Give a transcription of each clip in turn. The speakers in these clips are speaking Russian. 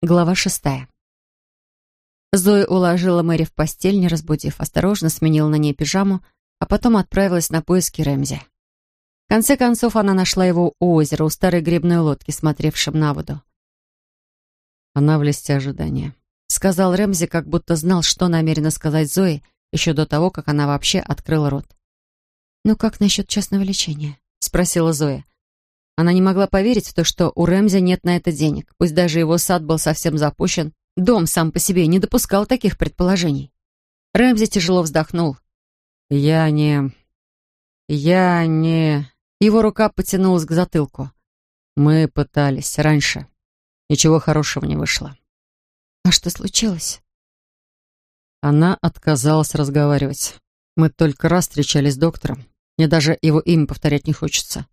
Глава шестая. Зоя уложила Мэри в постель, не разбудив, осторожно сменила на ней пижаму, а потом отправилась на поиски Рэмзи. В конце концов, она нашла его у озера, у старой грибной лодки, смотревшем на воду. Она в листе ожидания. Сказал Рэмзи, как будто знал, что намерена сказать Зои, еще до того, как она вообще открыла рот. «Ну как насчет частного лечения?» — спросила Зоя. Она не могла поверить в то, что у Рэмзи нет на это денег. Пусть даже его сад был совсем запущен, дом сам по себе не допускал таких предположений. Рэмзи тяжело вздохнул. «Я не... я не...» Его рука потянулась к затылку. «Мы пытались раньше. Ничего хорошего не вышло». «А что случилось?» Она отказалась разговаривать. Мы только раз встречались с доктором. Мне даже его имя повторять не хочется.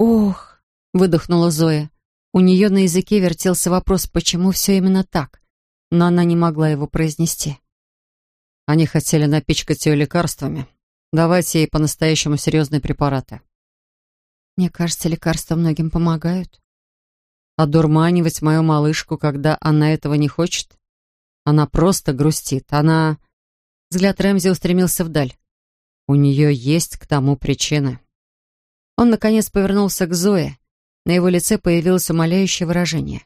«Ох!» — выдохнула Зоя. У нее на языке вертелся вопрос, почему все именно так, но она не могла его произнести. Они хотели напичкать ее лекарствами, давать ей по-настоящему серьезные препараты. Мне кажется, лекарства многим помогают. Одурманивать мою малышку, когда она этого не хочет? Она просто грустит. Она... Взгляд Рэмзи устремился вдаль. У нее есть к тому причины. Он, наконец, повернулся к Зое. На его лице появилось умоляющее выражение.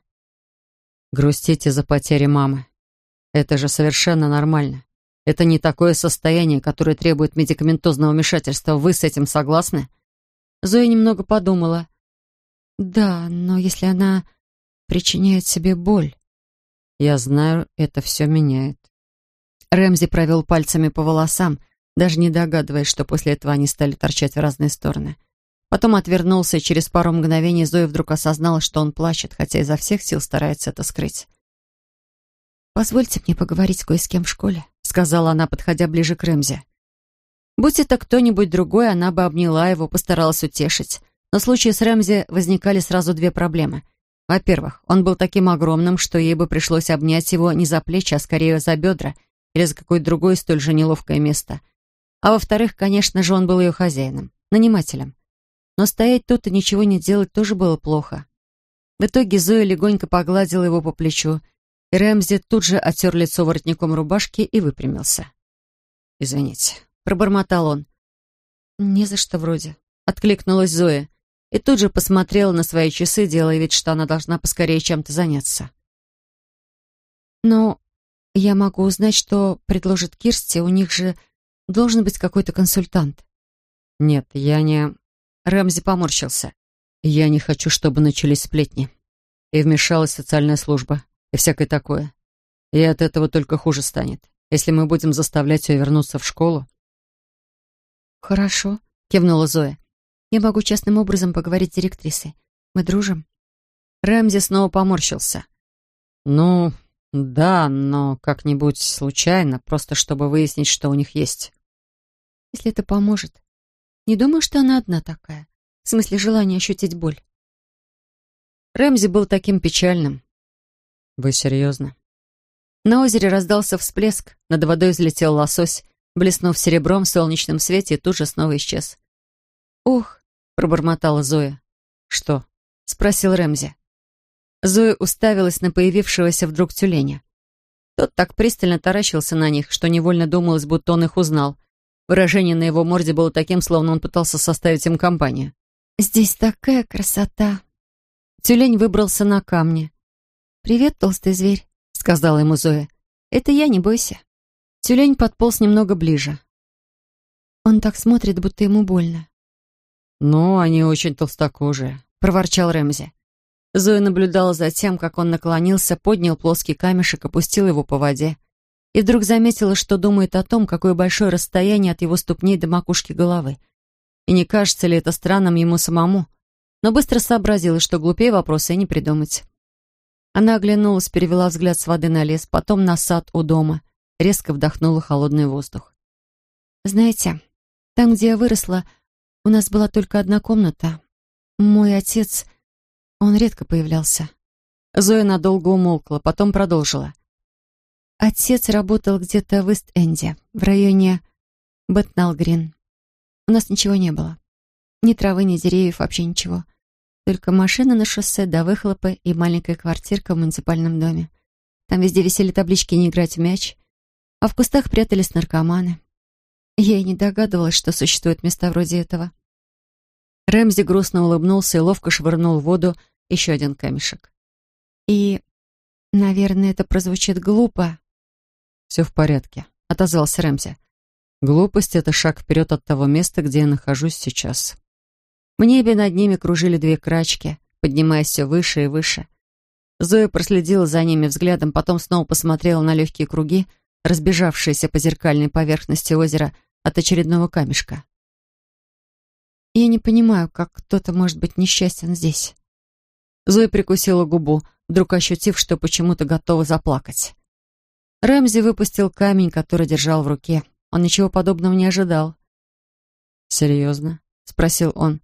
Грустите за потери мамы. Это же совершенно нормально. Это не такое состояние, которое требует медикаментозного вмешательства. Вы с этим согласны?» Зоя немного подумала. «Да, но если она причиняет себе боль...» «Я знаю, это все меняет». Рэмзи провел пальцами по волосам, даже не догадываясь, что после этого они стали торчать в разные стороны. Потом отвернулся, и через пару мгновений Зоя вдруг осознала, что он плачет, хотя изо всех сил старается это скрыть. «Позвольте мне поговорить кое с кем в школе», — сказала она, подходя ближе к Рэмзи. Будь это кто-нибудь другой, она бы обняла его, постаралась утешить. Но в случае с Рэмзи возникали сразу две проблемы. Во-первых, он был таким огромным, что ей бы пришлось обнять его не за плечи, а скорее за бедра или за какое-то другое столь же неловкое место. А во-вторых, конечно же, он был ее хозяином, нанимателем. Но стоять тут и ничего не делать тоже было плохо. В итоге Зоя легонько погладила его по плечу и Рэмзи тут же оттер лицо воротником рубашки и выпрямился. «Извините», — пробормотал он. «Не за что вроде», — откликнулась Зоя и тут же посмотрела на свои часы, делая вид, что она должна поскорее чем-то заняться. «Но я могу узнать, что предложит Кирсти, у них же должен быть какой-то консультант». «Нет, я не...» Рэмзи поморщился. «Я не хочу, чтобы начались сплетни. И вмешалась социальная служба и всякое такое. И от этого только хуже станет, если мы будем заставлять ее вернуться в школу. «Хорошо», — кивнула Зоя. «Я могу частным образом поговорить с директрисой. Мы дружим?» Рэмзи снова поморщился. «Ну, да, но как-нибудь случайно, просто чтобы выяснить, что у них есть». «Если это поможет. Не думаю, что она одна такая. В смысле желания ощутить боль». Рэмзи был таким печальным. «Вы серьезно?» На озере раздался всплеск, над водой взлетел лосось, блеснув серебром в солнечном свете, и тут же снова исчез. «Ох!» — пробормотала Зоя. «Что?» — спросил Рэмзи. Зоя уставилась на появившегося вдруг тюленя. Тот так пристально таращился на них, что невольно думалось, будто он их узнал. Выражение на его морде было таким, словно он пытался составить им компанию. «Здесь такая красота!» Тюлень выбрался на камни. «Привет, толстый зверь», — сказала ему Зоя. «Это я, не бойся». Тюлень подполз немного ближе. «Он так смотрит, будто ему больно». «Ну, они очень толстокожие», — проворчал Рэмзи. Зоя наблюдала за тем, как он наклонился, поднял плоский камешек, опустил его по воде. И вдруг заметила, что думает о том, какое большое расстояние от его ступней до макушки головы. И не кажется ли это странным ему самому? Но быстро сообразила, что глупее вопроса и не придумать. Она оглянулась, перевела взгляд с воды на лес, потом на сад у дома, резко вдохнула холодный воздух. «Знаете, там, где я выросла, у нас была только одна комната. Мой отец, он редко появлялся». Зоя надолго умолкла, потом продолжила. «Отец работал где-то в Ист-Энде, в районе Бэтналгрин. У нас ничего не было. Ни травы, ни деревьев, вообще ничего. Только машина на шоссе, до выхлопа и маленькая квартирка в муниципальном доме. Там везде висели таблички «Не играть в мяч», а в кустах прятались наркоманы. Я и не догадывалась, что существуют места вроде этого. Рэмзи грустно улыбнулся и ловко швырнул в воду еще один камешек. И, наверное, это прозвучит глупо. «Все в порядке», — отозвался Рэмзи. «Глупость — это шаг вперед от того места, где я нахожусь сейчас». В небе над ними кружили две крачки, поднимаясь все выше и выше. Зоя проследила за ними взглядом, потом снова посмотрела на легкие круги, разбежавшиеся по зеркальной поверхности озера от очередного камешка. «Я не понимаю, как кто-то может быть несчастен здесь». Зоя прикусила губу, вдруг ощутив, что почему-то готова заплакать. Рэмзи выпустил камень, который держал в руке. Он ничего подобного не ожидал. «Серьезно?» — спросил он.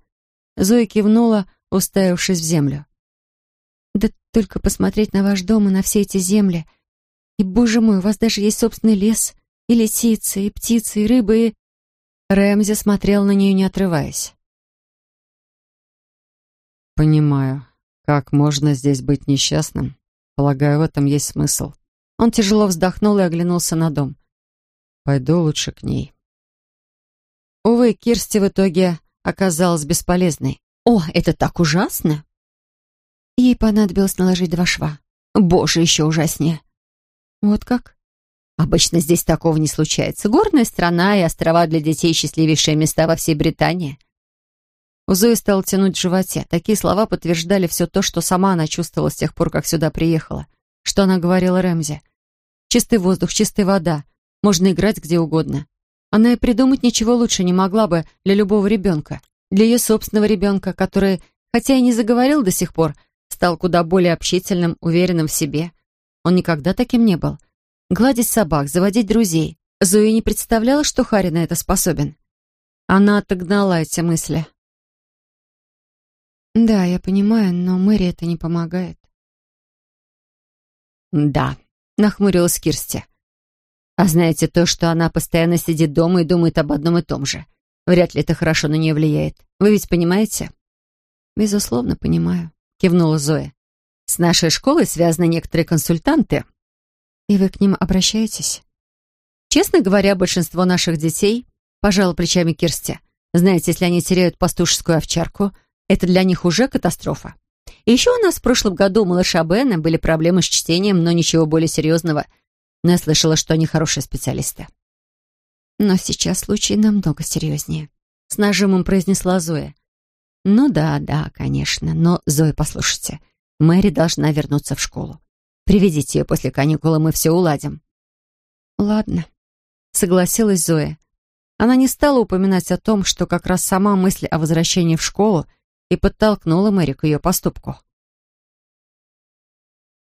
Зоя кивнула, уставившись в землю. «Да только посмотреть на ваш дом и на все эти земли. И, боже мой, у вас даже есть собственный лес, и лисицы, и птицы, и рыбы, и...» Рэмзи смотрел на нее, не отрываясь. «Понимаю. Как можно здесь быть несчастным? Полагаю, в этом есть смысл». Он тяжело вздохнул и оглянулся на дом. «Пойду лучше к ней». Увы, Кирсти в итоге оказалась бесполезной. «О, это так ужасно!» Ей понадобилось наложить два шва. Боже, еще ужаснее. Вот как? Обычно здесь такого не случается. Горная страна и острова для детей — счастливейшие места во всей Британии. У Зои стало тянуть в животе. Такие слова подтверждали все то, что сама она чувствовала с тех пор, как сюда приехала. Что она говорила Рэмзи. Чистый воздух, чистая вода. Можно играть где угодно. Она и придумать ничего лучше не могла бы для любого ребенка. Для ее собственного ребенка, который, хотя и не заговорил до сих пор, стал куда более общительным, уверенным в себе. Он никогда таким не был. Гладить собак, заводить друзей. Зои не представляла, что Харри на это способен. Она отогнала эти мысли. «Да, я понимаю, но Мэри это не помогает». «Да», — нахмурилась Кирсти. А знаете, то, что она постоянно сидит дома и думает об одном и том же. Вряд ли это хорошо на нее влияет. Вы ведь понимаете? Безусловно, понимаю, кивнула Зоя. С нашей школой связаны некоторые консультанты. И вы к ним обращаетесь? Честно говоря, большинство наших детей, пожала плечами Кирсти, знаете, если они теряют пастушескую овчарку, это для них уже катастрофа. Еще у нас в прошлом году у малыша Бена были проблемы с чтением, но ничего более серьезного – но я слышала, что они хорошие специалисты. Но сейчас случай намного серьезнее. С нажимом произнесла Зоя. Ну да, да, конечно. Но, Зоя, послушайте, Мэри должна вернуться в школу. Приведите ее после каникулы, мы все уладим. Ладно, согласилась Зоя. Она не стала упоминать о том, что как раз сама мысль о возвращении в школу и подтолкнула Мэри к ее поступку.